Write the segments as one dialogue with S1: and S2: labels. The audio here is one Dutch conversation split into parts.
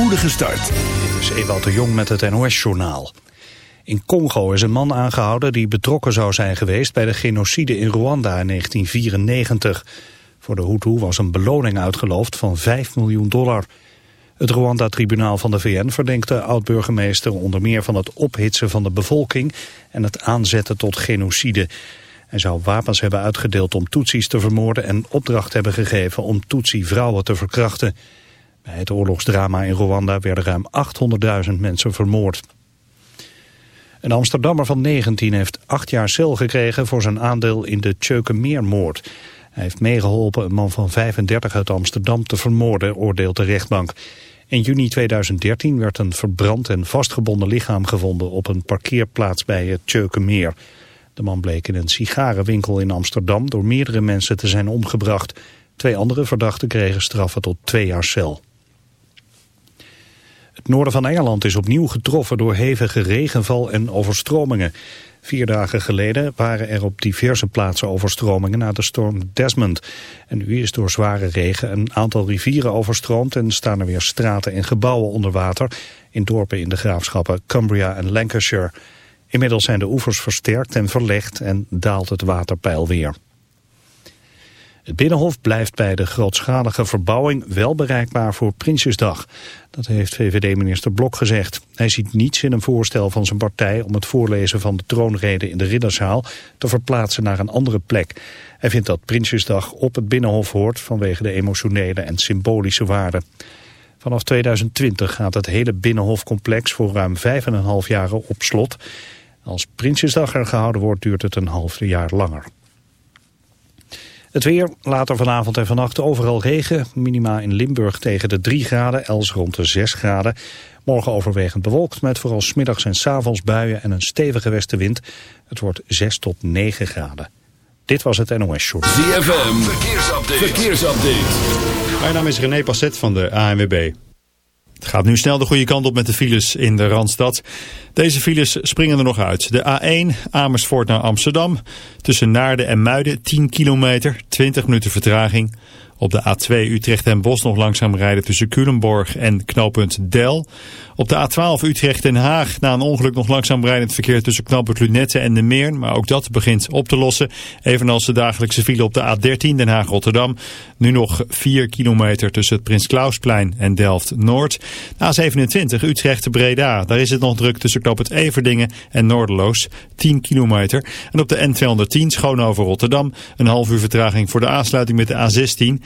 S1: spoedige start.
S2: Dit is Ewout de Jong met het NOS-journaal. In Congo is een man aangehouden die betrokken zou zijn geweest... bij de genocide in Rwanda in 1994. Voor de Hutu was een beloning uitgeloofd van 5 miljoen dollar. Het Rwanda-tribunaal van de VN verdenkt de oud-burgemeester... onder meer van het ophitsen van de bevolking... en het aanzetten tot genocide... Hij zou wapens hebben uitgedeeld om Tutsis te vermoorden en opdracht hebben gegeven om Tutsi-vrouwen te verkrachten. Bij het oorlogsdrama in Rwanda werden ruim 800.000 mensen vermoord. Een Amsterdammer van 19 heeft acht jaar cel gekregen voor zijn aandeel in de Tjeukenmeermoord. Hij heeft meegeholpen een man van 35 uit Amsterdam te vermoorden, oordeelt de rechtbank. In juni 2013 werd een verbrand en vastgebonden lichaam gevonden op een parkeerplaats bij het Tjeukenmeer. De man bleek in een sigarenwinkel in Amsterdam door meerdere mensen te zijn omgebracht. Twee andere verdachten kregen straffen tot twee jaar cel. Het noorden van Engeland is opnieuw getroffen door hevige regenval en overstromingen. Vier dagen geleden waren er op diverse plaatsen overstromingen na de storm Desmond. En nu is door zware regen een aantal rivieren overstroomd en staan er weer straten en gebouwen onder water in dorpen in de graafschappen Cumbria en Lancashire. Inmiddels zijn de oevers versterkt en verlegd en daalt het waterpeil weer. Het Binnenhof blijft bij de grootschalige verbouwing wel bereikbaar voor Prinsjesdag. Dat heeft VVD-minister Blok gezegd. Hij ziet niets in een voorstel van zijn partij om het voorlezen van de troonrede in de Ridderzaal te verplaatsen naar een andere plek. Hij vindt dat Prinsjesdag op het Binnenhof hoort vanwege de emotionele en symbolische waarde. Vanaf 2020 gaat het hele Binnenhofcomplex voor ruim 5,5 jaar op slot. Als Prinsjesdag er gehouden wordt duurt het een half jaar langer. Het weer, later vanavond en vannacht overal regen. Minima in Limburg tegen de 3 graden, els rond de 6 graden. Morgen overwegend bewolkt met vooral smiddags en s avonds buien en een stevige westenwind. Het wordt 6 tot 9 graden. Dit was het NOS Short.
S1: ZFM, verkeersupdate. verkeersupdate.
S3: Mijn naam is René Passet van de ANWB. Het gaat nu snel de goede kant op met de files in de Randstad. Deze files springen er nog uit. De A1 Amersfoort naar Amsterdam. Tussen Naarden en Muiden 10 kilometer, 20 minuten vertraging. Op de A2 Utrecht en Bos nog langzaam rijden tussen Culemborg en knooppunt Del. Op de A12 Utrecht-Den Haag na een ongeluk nog langzaam rijdend verkeer tussen knooppunt Lunette en de Meern. Maar ook dat begint op te lossen. Evenals de dagelijkse file op de A13 Den Haag-Rotterdam. Nu nog 4 kilometer tussen het Prins Klausplein en Delft-Noord. A27 Utrecht-Breda. Daar is het nog druk tussen knooppunt Everdingen en Noorderloos. 10 kilometer. En op de N210 Schoonhoven-Rotterdam. Een half uur vertraging voor de aansluiting met de A16.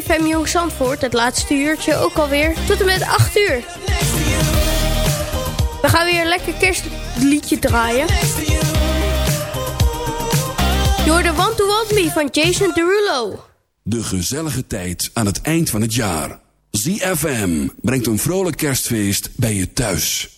S4: CFM Jong Zandvoort. Het laatste uurtje ook alweer. Tot en met 8 uur. We gaan weer een lekker kerstliedje draaien. Door de Want to Want Me van Jason Derulo.
S5: De gezellige tijd aan het eind van het jaar. ZFM brengt een vrolijk kerstfeest bij je thuis.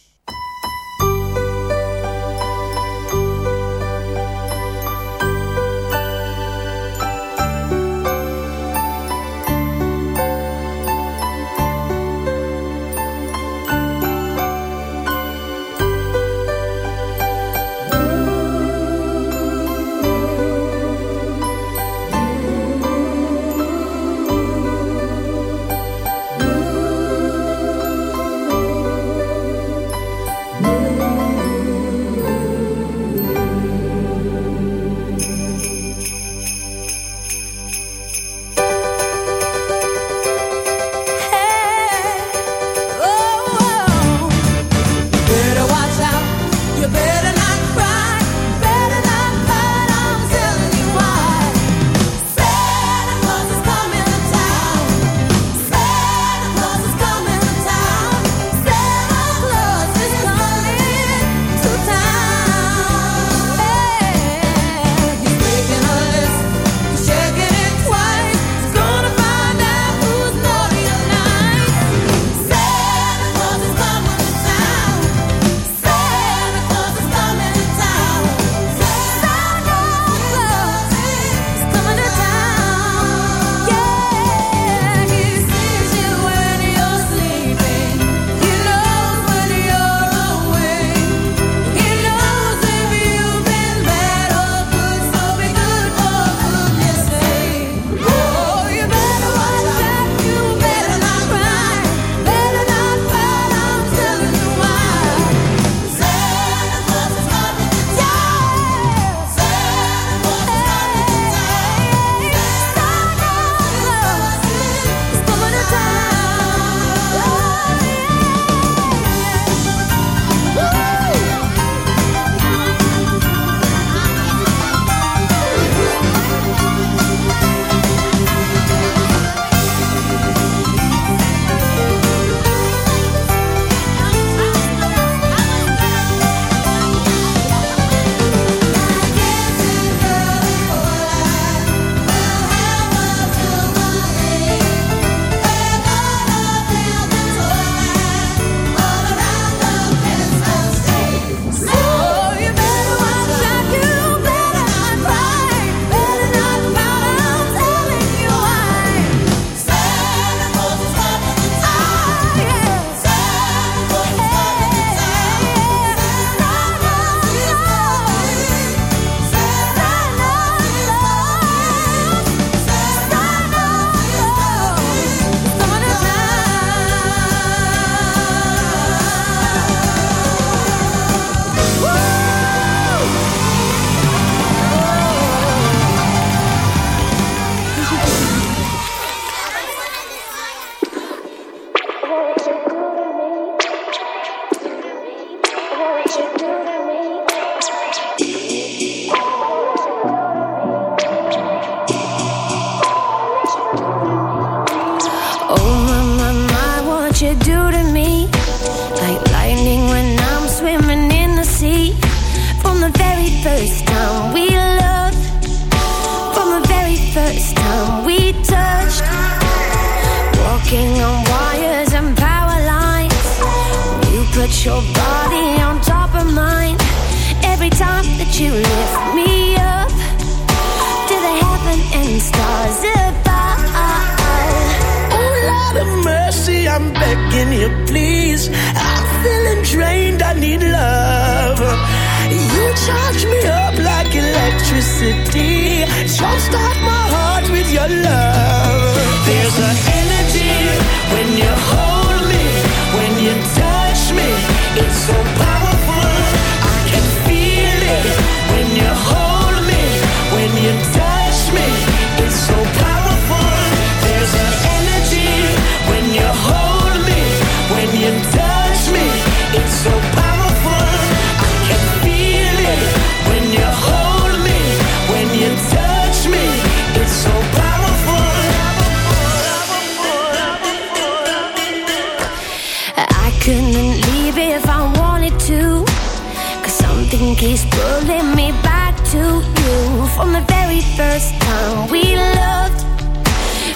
S6: From the very first time we loved.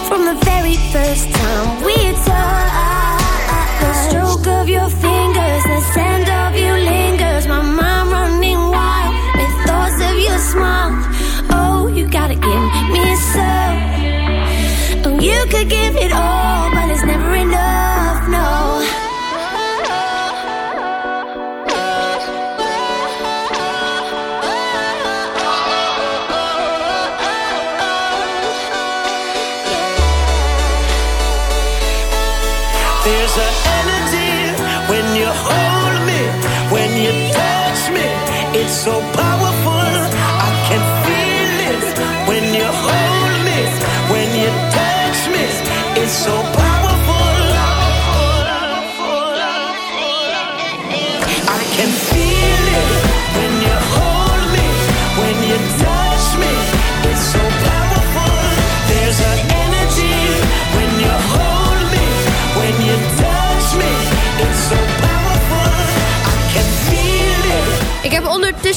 S6: From the very first time we touched. The
S5: stroke of your fingers, the scent of you lingers. My mind running wild with thoughts of your smile. Oh, you gotta give me some. Oh, you could give it all,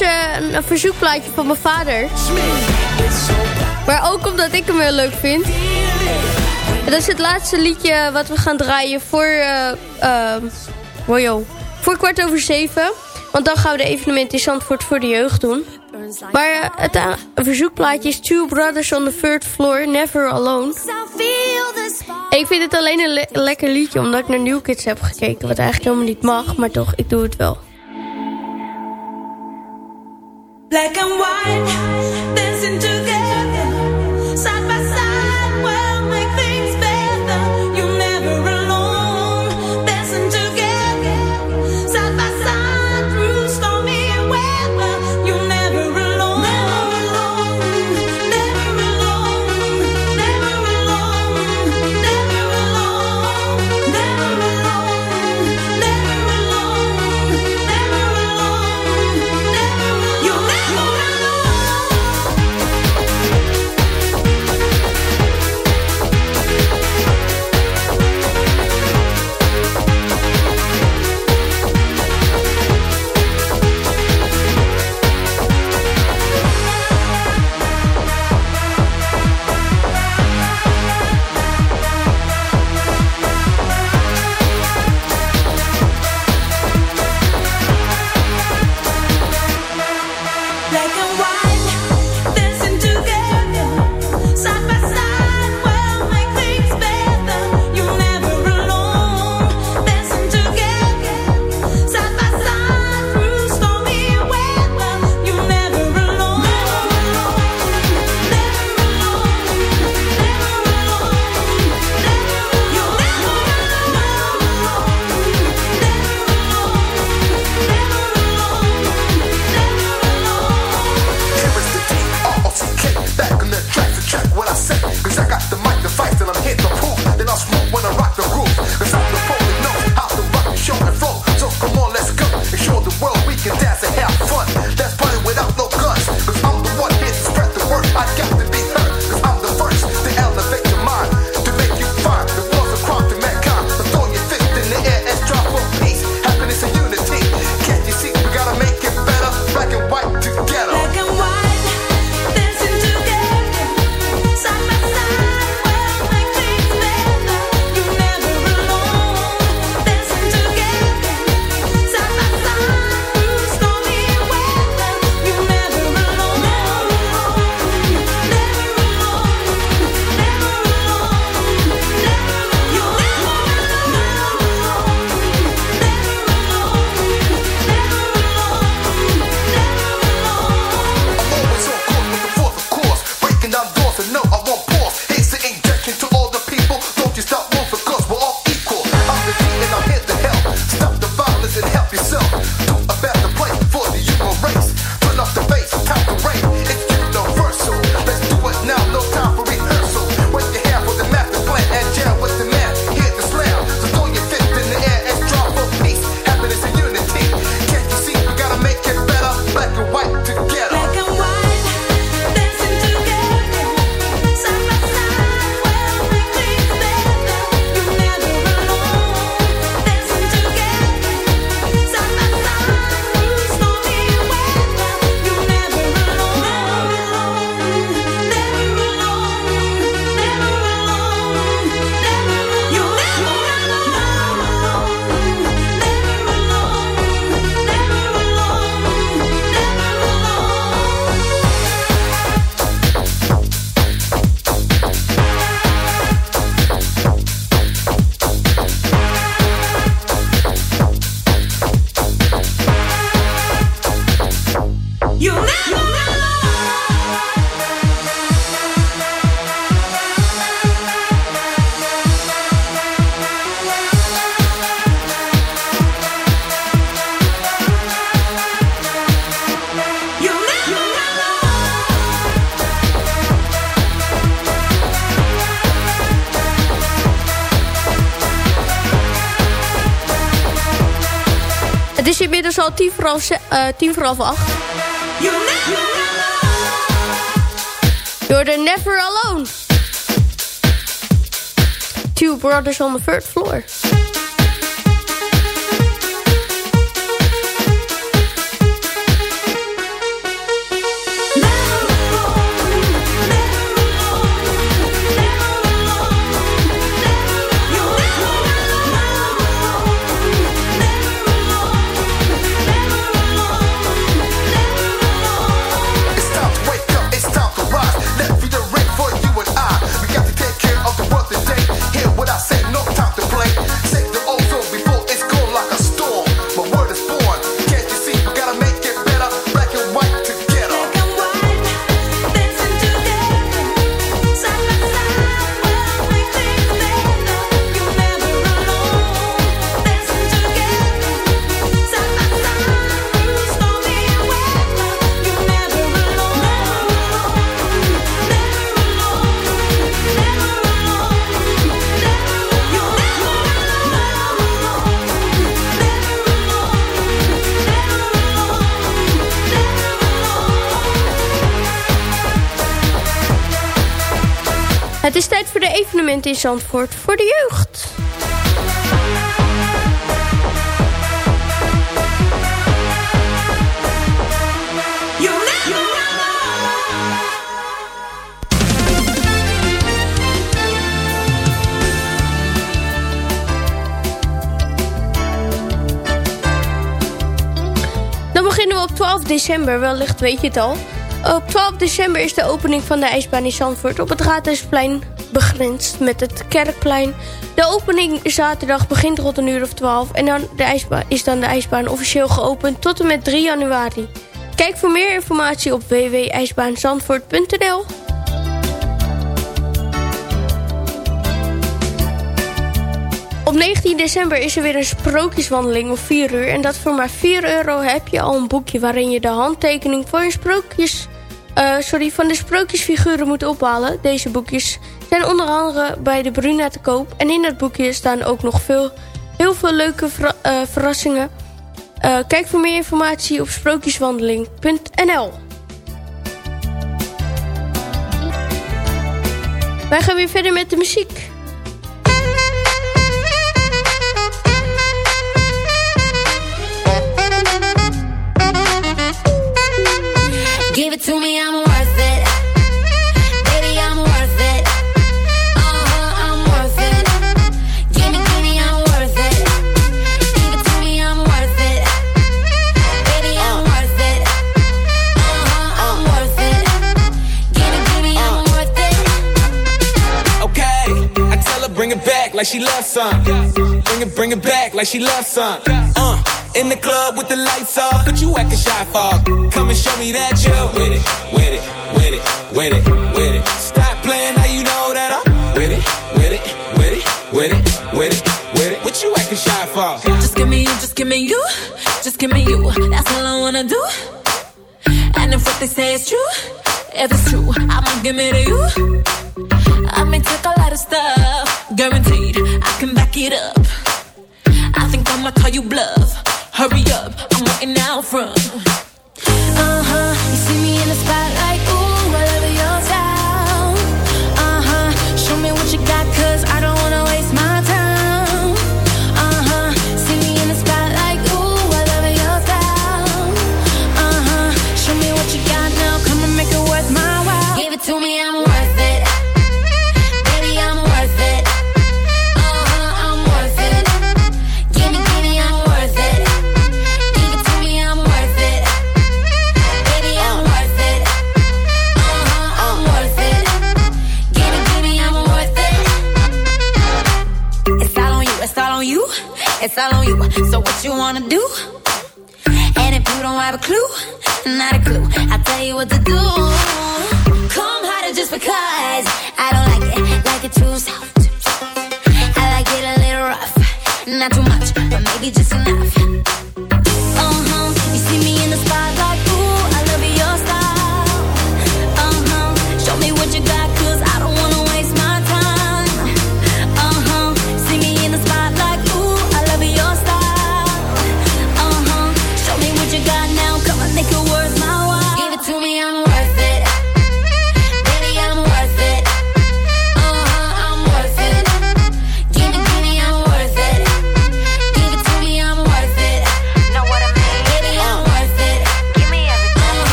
S4: ondertussen een, verzoekplaatje van mijn vader. Maar ook omdat ik hem heel leuk vind. Dat is het laatste liedje wat we gaan draaien voor, eh wojo, voor kwart over zeven. Want dan gaan we de evenement in Zandvoort voor de jeugd doen. Maar eh, het eh, verzoekplaatje is Two Brothers on the Third Floor, Never Alone. Ik vind het alleen een le- lekker liedje omdat ik naar New Kids heb gekeken. Wat eigenlijk helemaal niet mag, maar toch, ik doe het wel.
S7: Black and white, dancing together,
S4: al tien voor half, eh, tien voor half acht. You're the never alone. Two brothers on the third floor. Evenementen in Zandvoort voor de jeugd. Dan beginnen we op 12 december, wellicht weet je het al. Op 12 december is de opening van de ijsbaan in Zandvoort op het Raadhuisplein begrensd met het Kerkplein. De opening zaterdag begint rond een uur of 12 en dan de ijsbaan, is dan de ijsbaan officieel geopend tot en met 3 januari. Kijk voor meer informatie op www.ijsbaanzandvoort.nl Op 19 december is er weer een sprookjeswandeling om 4 uur. En dat voor maar 4 euro heb je al een boekje waarin je de handtekening voor een sprookjes, eh, sorry, van de sprookjesfiguren moet ophalen. Deze boekjes zijn onder andere bij de Bruna te koop. En in dat boekje staan ook nog veel, heel veel leuke eh, verrassingen. Eh, kijk voor meer informatie op sprookjeswandeling.nl Wij gaan weer verder met de muziek.
S8: Give it to me, I'm
S9: like she loves some. Bring it, bring it back like she loves some. Uh, in the club with the lights off, but you acting shy for. Come and show me that you with it, with it, with it, with it, with it. Stop playing now you know that I'm with it, with it, with it, with it, with it, with it. What you acting shy for?
S7: Just give me you, just give me you, just give me you. That's all I wanna do. And if what they say is true, if it's true, I'ma give it to you. I may take a lot of stuff, guaranteed I can back it up. I think I'ma call you bluff. Hurry up, I'm waiting out front.
S8: Uh-huh, you see me in the spotlight,
S7: So what you wanna do?
S8: And if you don't have a clue, not a clue, I'll tell you what to do. Come harder just because I don't like it, like it too soft. I like it a little rough, not too much, but maybe just enough.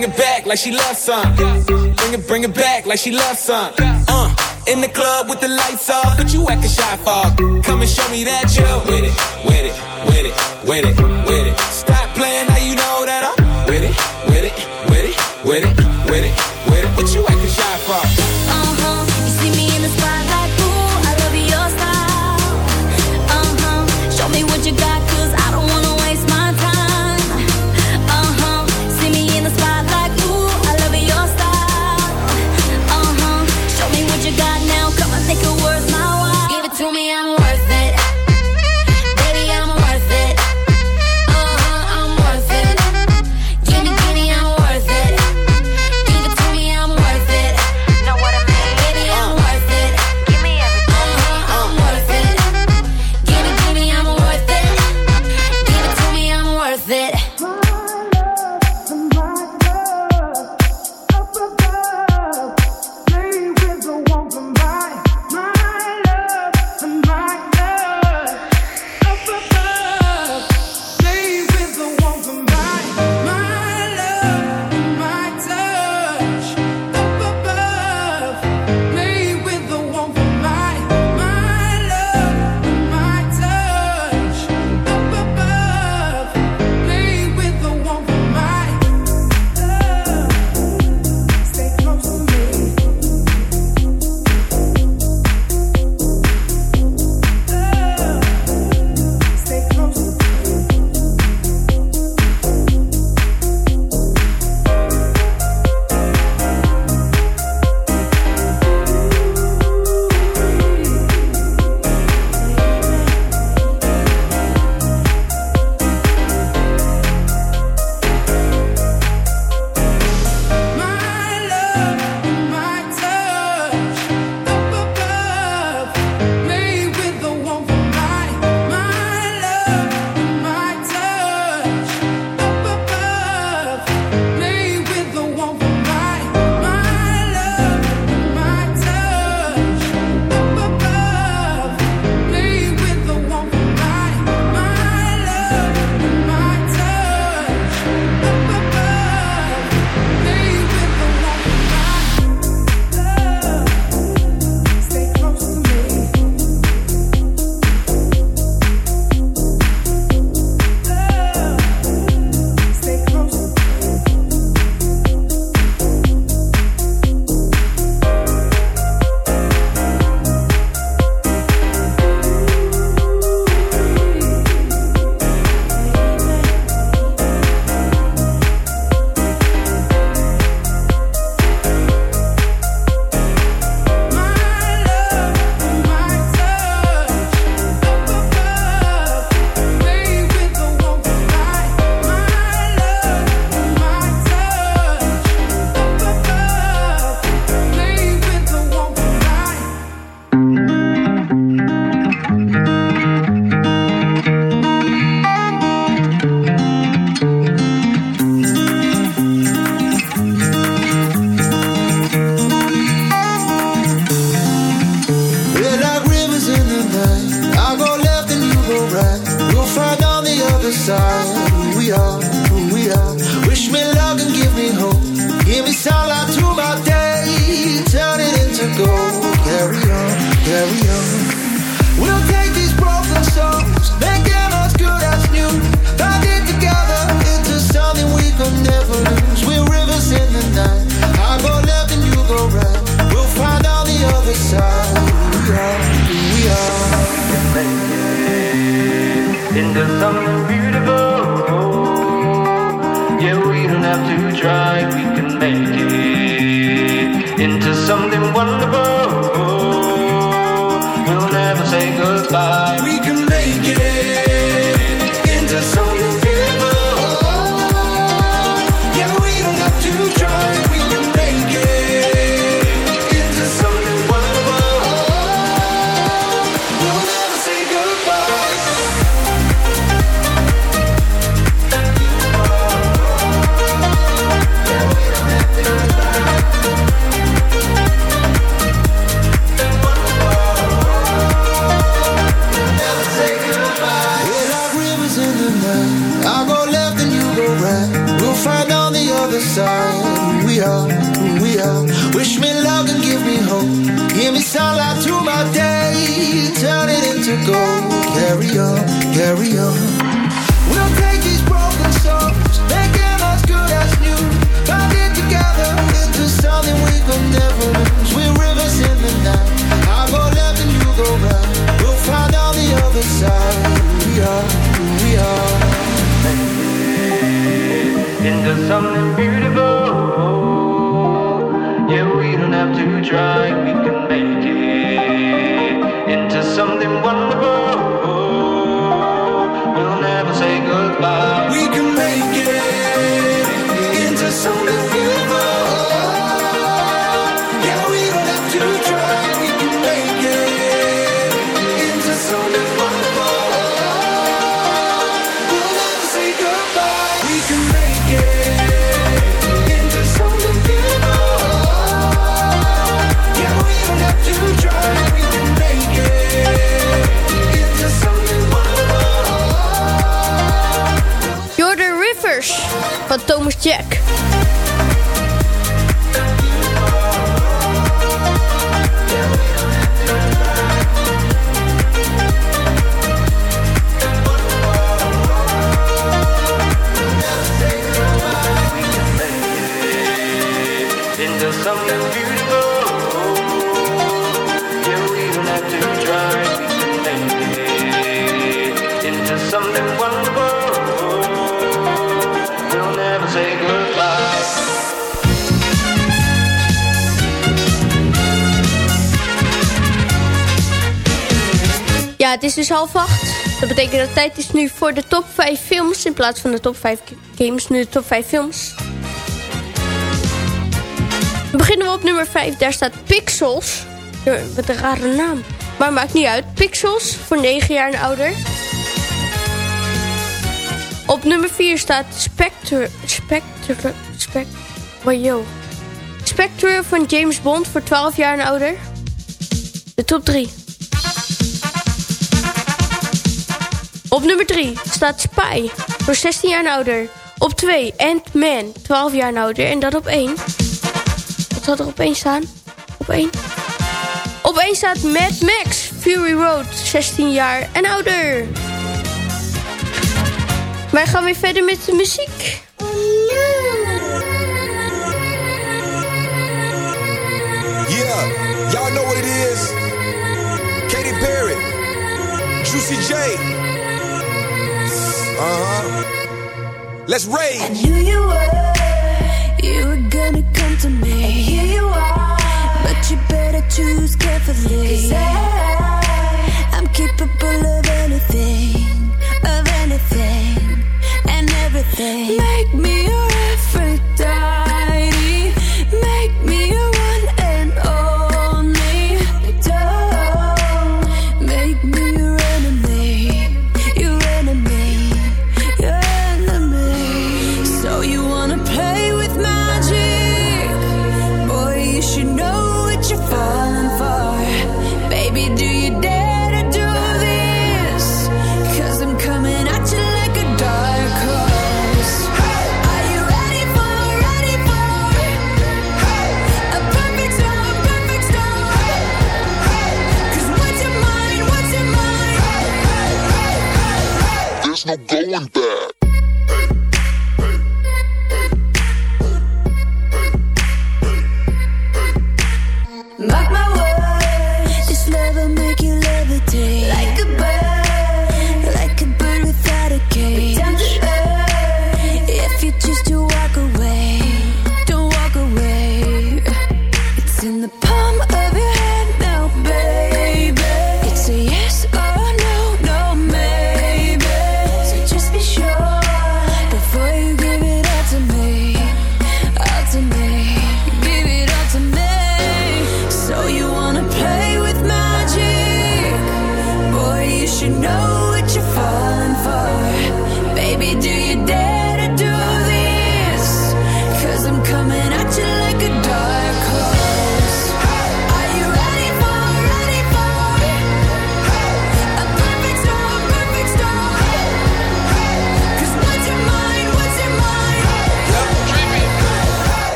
S8: Like she loves some. Bring it, bring it back like she loves some. Uh, in the club with the lights off, but you acting shy for. Come and show me that you with it, with it, with it, with it, with it. Stop playing now you know that I'm with it, with it, with it, with it, with it, with it. What you acting shy
S10: we are, who we are. Wish me luck and give me hope. Give me sunlight through my day. Turn it into gold. Carry on, carry on. We'll take these broken make them as good as new. It together into something we could never lose. We're rivers in the night. I go left and you go right. We'll find on the other side we are, who we are.
S11: into something beautiful. Try,
S4: check. het is dus half acht. Dat betekent dat tijd is nu voor de top 5 films... in plaats van de top 5 games, nu de top 5 films. Dan beginnen we op nummer 5. Daar staat Pixels. Wat een rare naam. Maar maakt niet uit. Pixels voor 9 jaar en ouder. Op nummer 4 staat Spectre... Spectre... Spectre... Wajo. Oh, Spectre van James Bond voor 12 jaar en ouder. De top 3. Op nummer 3 staat Spy, voor 16 jaar en ouder. Op 2 Ant-Man, 12 jaar en ouder. En dat op 1... Wat had er op 1 staan? Op 1? Op 1 staat Mad Max, Fury Road, 16 jaar en ouder. Wij gaan weer verder met de muziek.
S12: Yeah, y'all know what it is. Katy Perry, Juicy J. Uh-huh. Let's rage.
S5: I knew you were, you were gonna come to me. And here you are, but you better choose carefully. Cause I, I'm capable of anything, of anything, and everything. Make me your.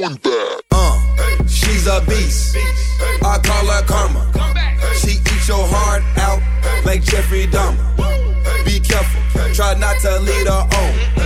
S13: that.
S12: Uh, she's a beast. I call her karma. She eats your heart out like Jeffrey Dahmer. Be careful, try not to lead her on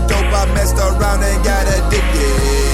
S12: dope, I messed around and got addicted.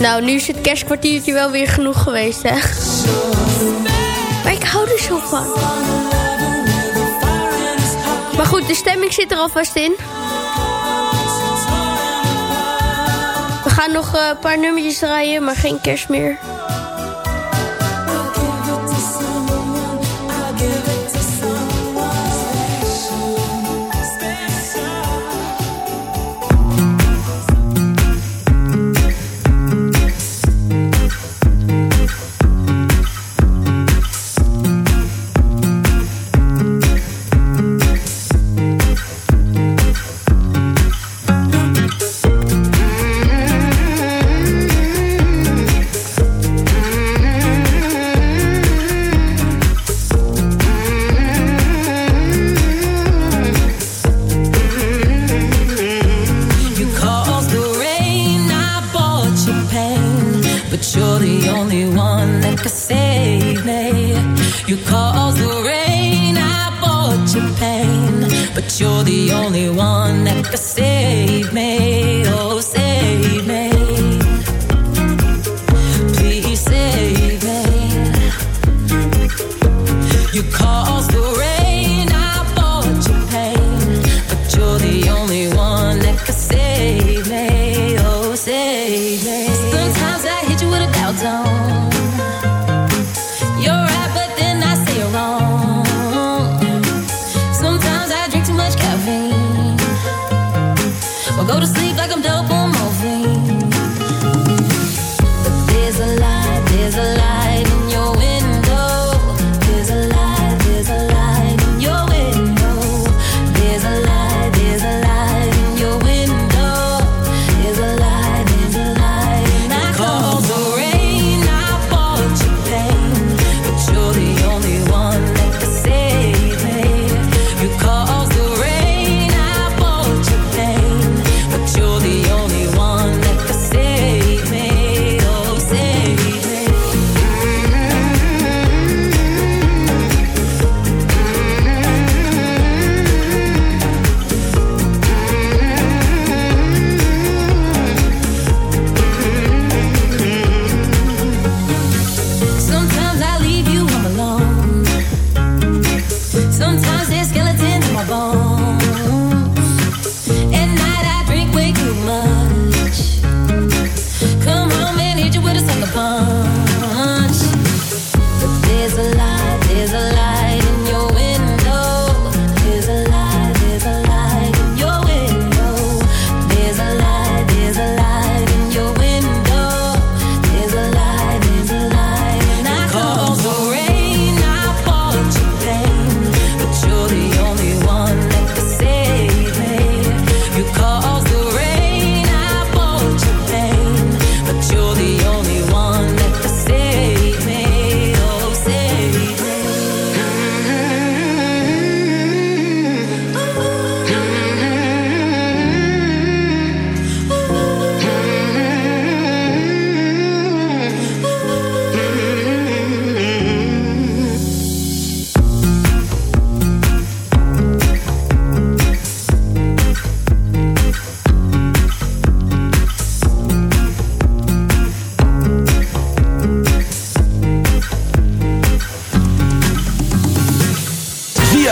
S7: Nou, nu is het kerstkwartiertje wel weer genoeg geweest, hè? Maar ik hou er zo van. Maar goed, de stemming zit er alvast in. We gaan nog eh, een paar nummertjes draaien, maar geen kerst meer.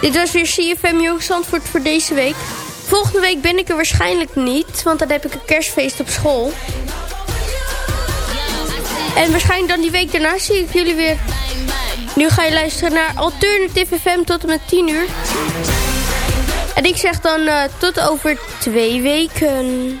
S4: Dit was weer CFM Jong Zandvoort voor deze week. Volgende week ben ik er waarschijnlijk niet, want dan heb ik een kerstfeest op school. En waarschijnlijk dan die week daarna zie ik jullie weer. Nu ga je luisteren naar Alternative FM tot en met 10 uur. En ik zeg dan eh, tot over twee weken.